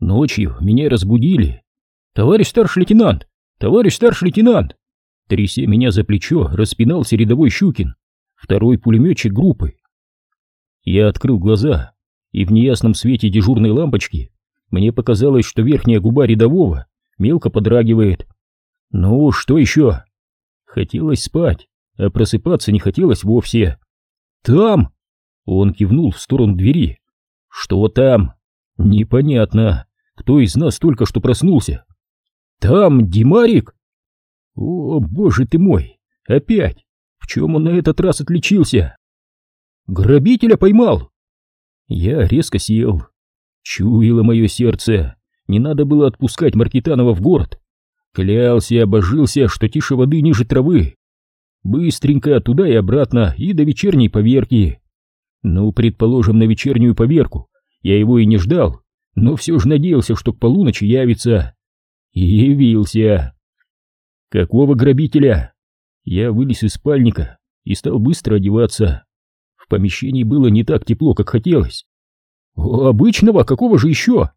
Ночью меня разбудили. «Товарищ старший лейтенант! Товарищ старший лейтенант!» Тряся меня за плечо, распинался рядовой Щукин, второй пулеметчик группы. Я открыл глаза, и в неясном свете дежурной лампочки мне показалось, что верхняя губа рядового мелко подрагивает. «Ну, что еще?» Хотелось спать, а просыпаться не хотелось вовсе. «Там!» Он кивнул в сторону двери. «Что там?» «Непонятно. Кто из нас только что проснулся?» «Там Димарик?» «О, боже ты мой! Опять! В чем он на этот раз отличился?» «Грабителя поймал!» Я резко сел. Чуяло мое сердце. Не надо было отпускать Маркитанова в город. Клялся и обожился, что тише воды ниже травы. Быстренько туда и обратно, и до вечерней поверки. Ну, предположим, на вечернюю поверку. Я его и не ждал, но все же надеялся, что к полуночи явится. И явился. Какого грабителя? Я вылез из спальника и стал быстро одеваться. В помещении было не так тепло, как хотелось. Обычного, какого же еще?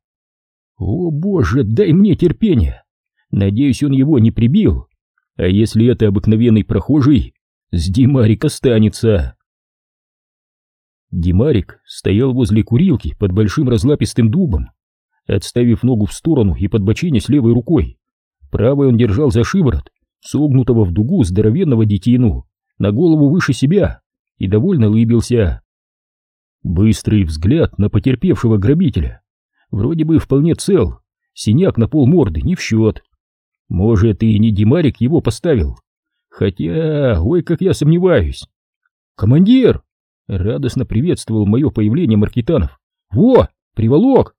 О боже, дай мне терпение. Надеюсь, он его не прибил. А если это обыкновенный прохожий, с Димарик останется. Димарик стоял возле курилки под большим разлапистым дубом, отставив ногу в сторону и подбоченясь левой рукой. Правой он держал за шиворот, согнутого в дугу здоровенного детину, на голову выше себя, и довольно лыбился. Быстрый взгляд на потерпевшего грабителя. Вроде бы вполне цел, синяк на пол морды не в счет. Может, и не Димарик его поставил. Хотя, ой, как я сомневаюсь. «Командир!» — радостно приветствовал мое появление Маркитанов. «Во, приволок!»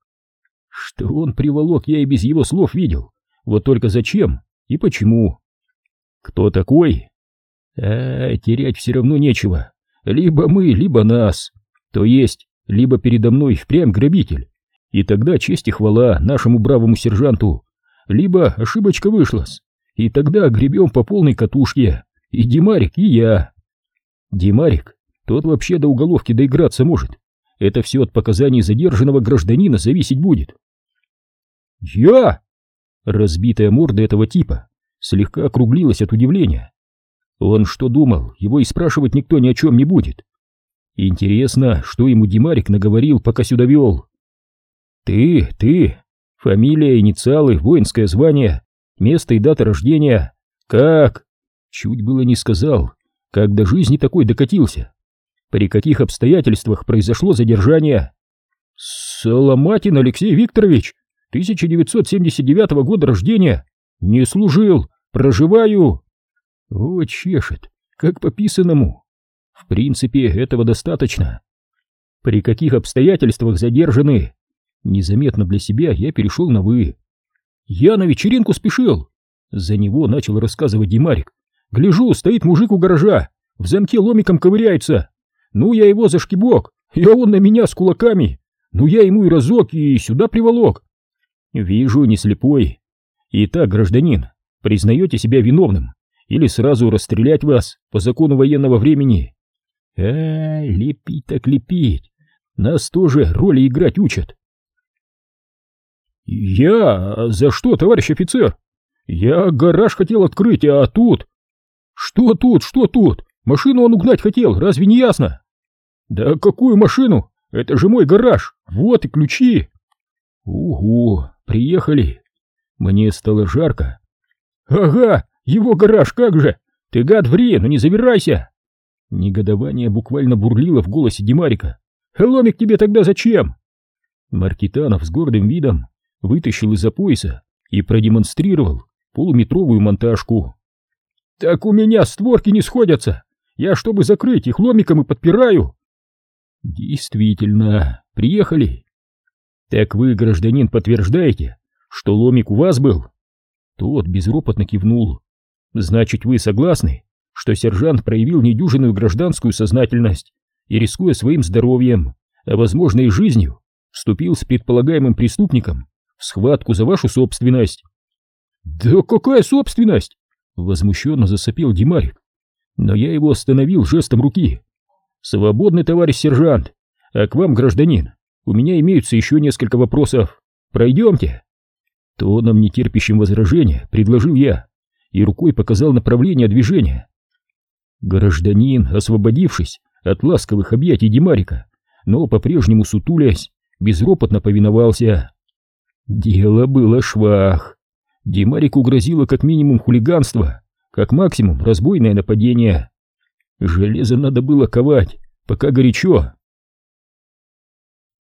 Что он приволок, я и без его слов видел. Вот только зачем и почему? Кто такой? А, терять все равно нечего. Либо мы, либо нас. То есть, либо передо мной впрямь грабитель. И тогда честь и хвала нашему бравому сержанту, либо ошибочка вышла и тогда гребем по полной катушке, и Димарик, и я. Димарик, тот вообще до уголовки доиграться может. Это все от показаний задержанного гражданина зависеть будет. Я! Разбитая морда этого типа слегка округлилась от удивления. Он что думал, его и спрашивать никто ни о чем не будет. Интересно, что ему Димарик наговорил, пока сюда вел. Ты, ты, Фамилия, инициалы, воинское звание, место и дата рождения. Как? Чуть было не сказал, как до жизни такой докатился. При каких обстоятельствах произошло задержание? Соломатин Алексей Викторович, 1979 года рождения. Не служил, проживаю. О, чешет, как по писанному. В принципе, этого достаточно. При каких обстоятельствах задержаны? Незаметно для себя я перешел на «вы». «Я на вечеринку спешил!» За него начал рассказывать Димарик. «Гляжу, стоит мужик у гаража, в замке ломиком ковыряется. Ну, я его за шкибок, и он на меня с кулаками. Ну, я ему и разок, и сюда приволок. Вижу, не слепой. Итак, гражданин, признаете себя виновным? Или сразу расстрелять вас по закону военного времени? Ай, лепить так лепить. Нас тоже роли играть учат. «Я? За что, товарищ офицер? Я гараж хотел открыть, а тут...» «Что тут? Что тут? Машину он угнать хотел, разве не ясно?» «Да какую машину? Это же мой гараж! Вот и ключи!» «Угу, приехали!» Мне стало жарко. «Ага, его гараж, как же! Ты, гад, ври, но не забирайся!» Негодование буквально бурлило в голосе Димарика. «Ломик тебе тогда зачем?» Маркитанов с гордым видом вытащил из-за пояса и продемонстрировал полуметровую монтажку. «Так у меня створки не сходятся! Я, чтобы закрыть их ломиком и подпираю!» «Действительно, приехали!» «Так вы, гражданин, подтверждаете, что ломик у вас был?» Тот безропотно кивнул. «Значит, вы согласны, что сержант проявил недюжинную гражданскую сознательность и, рискуя своим здоровьем, а возможно и жизнью, вступил с предполагаемым преступником схватку за вашу собственность. Да какая собственность? Возмущенно засопел Димарик. Но я его остановил жестом руки. Свободный товарищ сержант, а к вам, гражданин, у меня имеются еще несколько вопросов. Пройдемте. Тоном нетерпящим возражения предложил я и рукой показал направление движения. Гражданин, освободившись от ласковых объятий Димарика, но по-прежнему сутулясь, безропотно повиновался. Дело было швах. Димарику грозило как минимум хулиганство, как максимум разбойное нападение. Железо надо было ковать, пока горячо.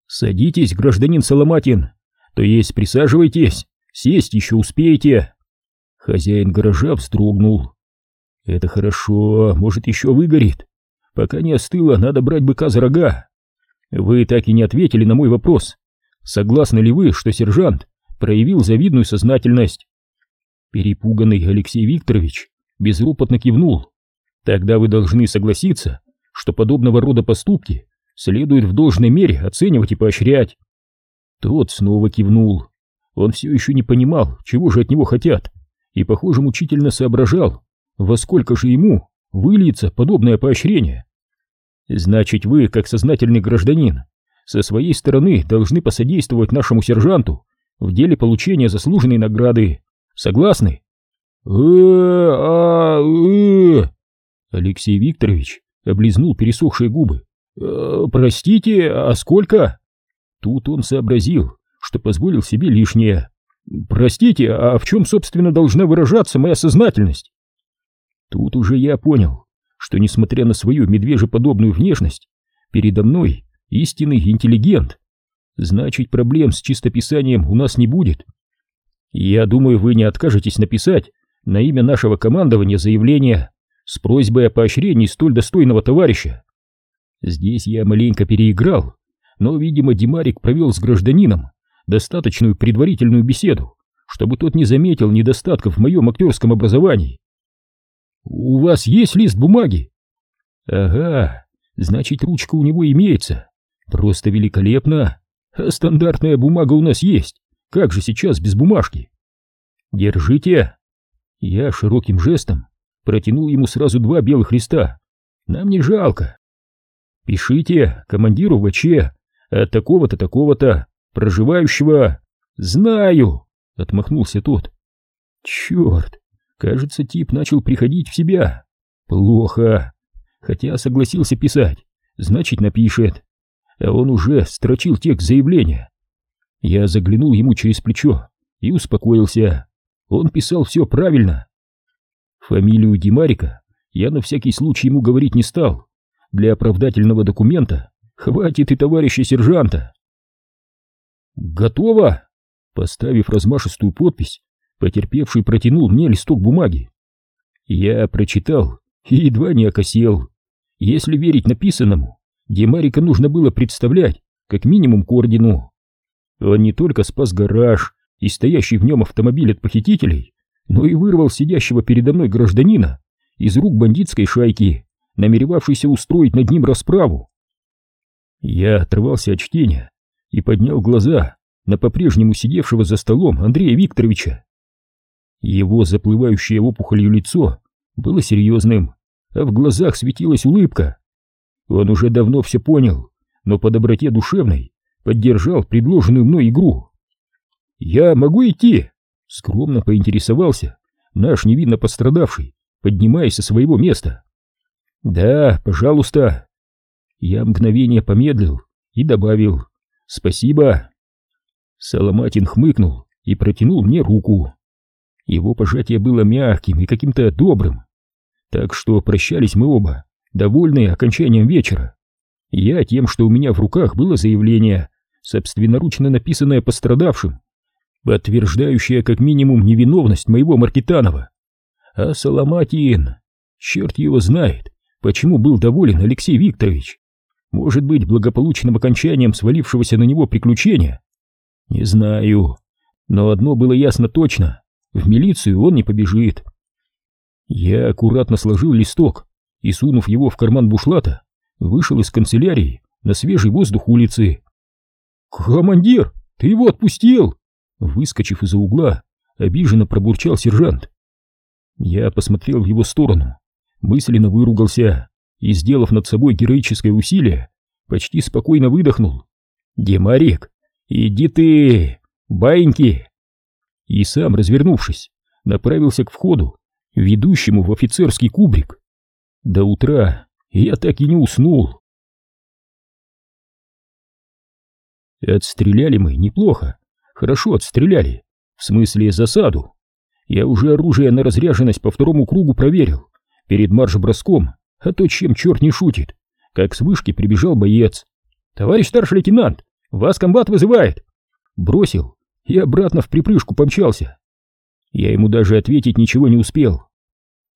«Садитесь, гражданин Соломатин, то есть присаживайтесь, сесть еще успеете». Хозяин гаража вздрогнул. «Это хорошо, может еще выгорит. Пока не остыло, надо брать быка за рога. Вы так и не ответили на мой вопрос. Согласны ли вы, что сержант проявил завидную сознательность?» Перепуганный Алексей Викторович безропотно кивнул. «Тогда вы должны согласиться, что подобного рода поступки следует в должной мере оценивать и поощрять. Тот снова кивнул. Он все еще не понимал, чего же от него хотят, и, похоже, мучительно соображал, во сколько же ему выльется подобное поощрение. Значит, вы, как сознательный гражданин, со своей стороны должны посодействовать нашему сержанту в деле получения заслуженной награды. Согласны? э Алексей Викторович облизнул пересохшие губы. «Э, «Простите, а сколько?» Тут он сообразил, что позволил себе лишнее. «Простите, а в чем, собственно, должна выражаться моя сознательность?» Тут уже я понял, что, несмотря на свою медвежеподобную внешность, передо мной истинный интеллигент. Значит, проблем с чистописанием у нас не будет. Я думаю, вы не откажетесь написать на имя нашего командования заявление с просьбой о поощрении столь достойного товарища. Здесь я маленько переиграл, но, видимо, Димарик провел с гражданином достаточную предварительную беседу, чтобы тот не заметил недостатков в моем актерском образовании. «У вас есть лист бумаги?» «Ага, значит, ручка у него имеется. Просто великолепно. А стандартная бумага у нас есть. Как же сейчас без бумажки?» «Держите!» Я широким жестом протянул ему сразу два белых листа. «Нам не жалко. Пишите командиру ВЧ от такого-то такого-то, проживающего... Знаю! Отмахнулся тот. Черт, кажется, тип начал приходить в себя. Плохо. Хотя согласился писать, значит напишет. А он уже строчил текст заявления. Я заглянул ему через плечо и успокоился. Он писал все правильно. Фамилию Димарика я на всякий случай ему говорить не стал. Для оправдательного документа хватит и товарища сержанта. Готово! Поставив размашистую подпись, потерпевший протянул мне листок бумаги. Я прочитал и едва не окосел. Если верить написанному, Демарика нужно было представлять как минимум к ордену. Он не только спас гараж и стоящий в нем автомобиль от похитителей, но и вырвал сидящего передо мной гражданина из рук бандитской шайки намеревавшийся устроить над ним расправу. Я отрывался от чтения и поднял глаза на по-прежнему сидевшего за столом Андрея Викторовича. Его заплывающее опухолью лицо было серьезным, а в глазах светилась улыбка. Он уже давно все понял, но по доброте душевной поддержал предложенную мной игру. «Я могу идти?» — скромно поинтересовался наш невинно пострадавший, поднимаясь со своего места. «Да, пожалуйста». Я мгновение помедлил и добавил «Спасибо». Соломатин хмыкнул и протянул мне руку. Его пожатие было мягким и каким-то добрым. Так что прощались мы оба, довольные окончанием вечера. Я тем, что у меня в руках было заявление, собственноручно написанное пострадавшим, подтверждающее как минимум невиновность моего Маркитанова. А Соломатин, черт его знает, Почему был доволен Алексей Викторович? Может быть, благополучным окончанием свалившегося на него приключения? Не знаю. Но одно было ясно точно. В милицию он не побежит. Я аккуратно сложил листок и, сунув его в карман бушлата, вышел из канцелярии на свежий воздух улицы. «Командир, ты его отпустил!» Выскочив из-за угла, обиженно пробурчал сержант. Я посмотрел в его сторону мысленно выругался и, сделав над собой героическое усилие, почти спокойно выдохнул. «Демарик, иди ты! Баиньки!» И сам, развернувшись, направился к входу, ведущему в офицерский кубрик. До утра я так и не уснул. Отстреляли мы неплохо, хорошо отстреляли, в смысле засаду. Я уже оружие на разряженность по второму кругу проверил, перед марш-броском, а то чем черт не шутит, как с вышки прибежал боец. «Товарищ старший лейтенант, вас комбат вызывает!» Бросил и обратно в припрыжку помчался. Я ему даже ответить ничего не успел.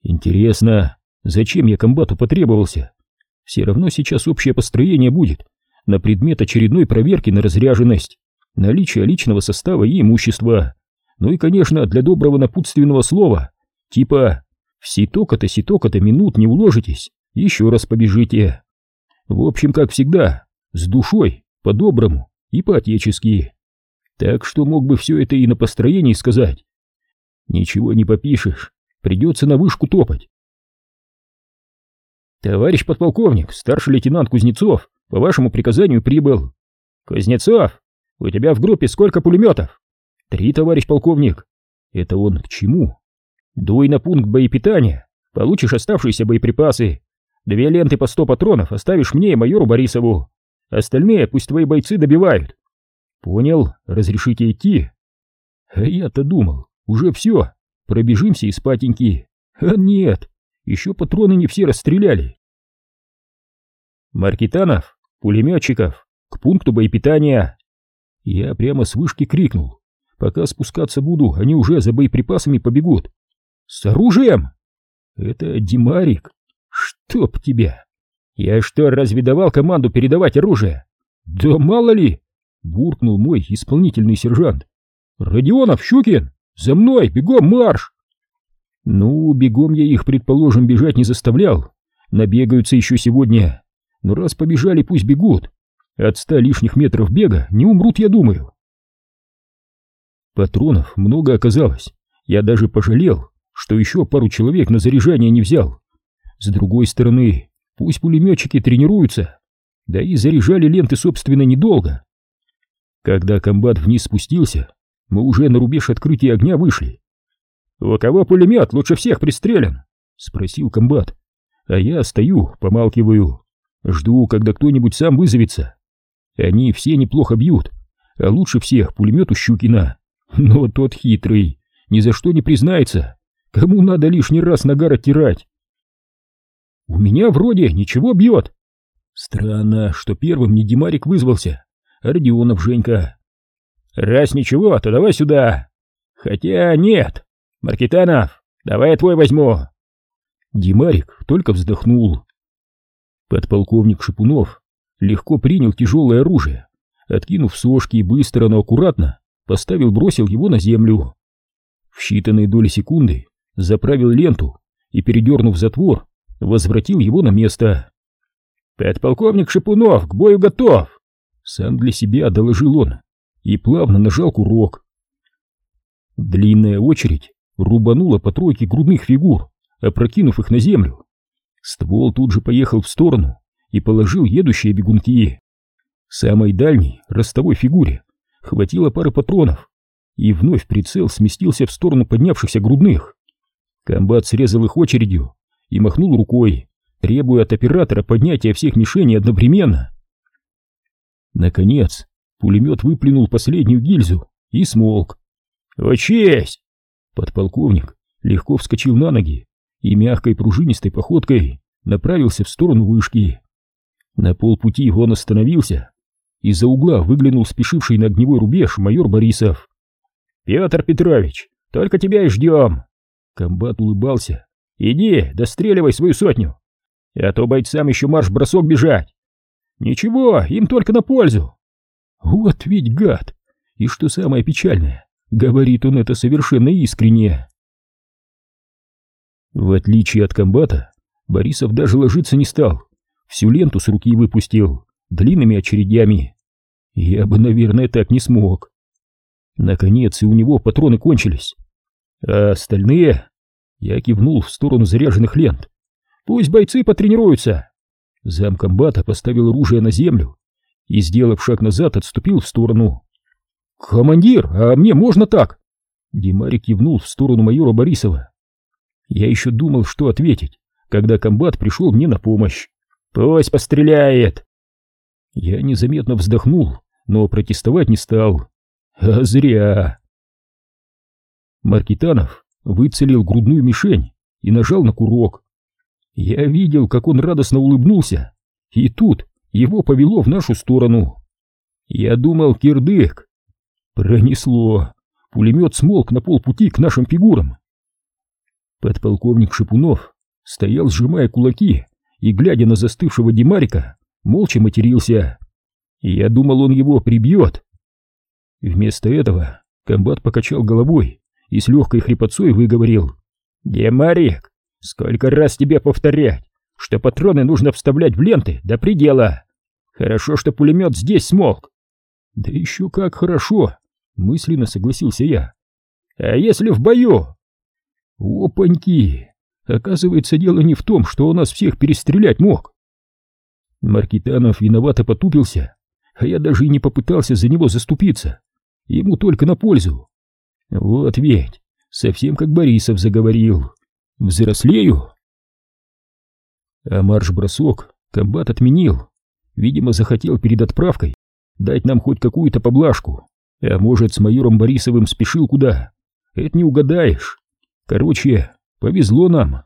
Интересно, зачем я комбату потребовался? Все равно сейчас общее построение будет на предмет очередной проверки на разряженность, наличие личного состава и имущества. Ну и, конечно, для доброго напутственного слова, типа «в ситока-то, ситока-то минут не уложитесь, еще раз побежите». В общем, как всегда, с душой, по-доброму и по-отечески. Так что мог бы все это и на построении сказать. Ничего не попишешь, придется на вышку топать. Товарищ подполковник, старший лейтенант Кузнецов, по вашему приказанию прибыл. Кузнецов, у тебя в группе сколько пулеметов? Три, товарищ полковник. Это он к чему? Дуй на пункт боепитания, получишь оставшиеся боеприпасы. Две ленты по сто патронов оставишь мне и майору Борисову. Остальные пусть твои бойцы добивают. Понял, разрешите идти? А я-то думал, уже все, пробежимся и спатеньки. А нет, еще патроны не все расстреляли. Маркитанов, пулеметчиков, к пункту боепитания. Я прямо с вышки крикнул. Пока спускаться буду, они уже за боеприпасами побегут. С оружием? Это Димарик. Чтоб тебя! Я что, разве давал команду передавать оружие? Да мало ли! Буркнул мой исполнительный сержант. Родионов, Щукин, за мной, бегом марш! Ну, бегом я их, предположим, бежать не заставлял. Набегаются еще сегодня. Но раз побежали, пусть бегут. От ста лишних метров бега не умрут, я думаю. Патронов много оказалось. Я даже пожалел, что еще пару человек на заряжание не взял. С другой стороны, пусть пулеметчики тренируются. Да и заряжали ленты, собственно, недолго. Когда комбат вниз спустился, мы уже на рубеж открытия огня вышли. «У кого пулемет лучше всех пристрелен?» — спросил комбат. А я стою, помалкиваю, жду, когда кто-нибудь сам вызовется. Они все неплохо бьют, а лучше всех пулемет у Щукина. Но тот хитрый, ни за что не признается, кому надо лишний раз нагар оттирать. У меня вроде ничего бьет. Странно, что первым не Димарик вызвался, а Родионов Женька. Раз ничего, то давай сюда. Хотя нет, Маркитанов, давай я твой возьму. Димарик только вздохнул. Подполковник Шипунов легко принял тяжелое оружие, откинув сошки быстро, но аккуратно поставил, бросил его на землю. В считанные доли секунды заправил ленту и, передернув затвор, возвратил его на место. «Подполковник Шипунов, к бою готов!» Сам для себя доложил он и плавно нажал курок. Длинная очередь рубанула по тройке грудных фигур, опрокинув их на землю. Ствол тут же поехал в сторону и положил едущие бегунки. Самой дальней, ростовой фигуре, хватило пары патронов, и вновь прицел сместился в сторону поднявшихся грудных. Комбат срезал их очередью и махнул рукой, требуя от оператора поднятия всех мишеней одновременно. Наконец, пулемет выплюнул последнюю гильзу и смолк. «О честь!» Подполковник легко вскочил на ноги и мягкой пружинистой походкой направился в сторону вышки. На полпути он остановился. Из-за угла выглянул спешивший на огневой рубеж майор Борисов. «Петр Петрович, только тебя и ждем!» Комбат улыбался. «Иди, достреливай свою сотню, а то бойцам еще марш-бросок бежать!» «Ничего, им только на пользу!» «Вот ведь гад! И что самое печальное, Говорит он это совершенно искренне. В отличие от комбата, Борисов даже ложиться не стал. Всю ленту с руки выпустил, длинными очередями. Я бы, наверное, так не смог. Наконец и у него патроны кончились. А остальные... Я кивнул в сторону заряженных лент. Пусть бойцы потренируются. Замкомбата поставил оружие на землю и, сделав шаг назад, отступил в сторону. «Командир, а мне можно так?» Димарик кивнул в сторону майора Борисова. Я еще думал, что ответить, когда комбат пришел мне на помощь. «Пусть постреляет!» Я незаметно вздохнул, но протестовать не стал. А зря. Маркитанов выцелил грудную мишень и нажал на курок. Я видел, как он радостно улыбнулся, и тут его повело в нашу сторону. Я думал, кирдык. Пронесло. Пулемет смолк на полпути к нашим фигурам. Подполковник Шипунов стоял, сжимая кулаки, и, глядя на застывшего Димарика, молча матерился. Я думал, он его прибьет. Вместо этого комбат покачал головой и с легкой хрипотцой выговорил. «Демарик, сколько раз тебе повторять, что патроны нужно вставлять в ленты до предела. Хорошо, что пулемет здесь смолк». «Да еще как хорошо!» — мысленно согласился я. «А если в бою?» «Опаньки! Оказывается, дело не в том, что он нас всех перестрелять мог». Маркитанов виновато потупился, а я даже и не попытался за него заступиться. Ему только на пользу. Вот ведь, совсем как Борисов заговорил. Взрослею. А марш-бросок комбат отменил. Видимо, захотел перед отправкой дать нам хоть какую-то поблажку. А может, с майором Борисовым спешил куда? Это не угадаешь. Короче, повезло нам.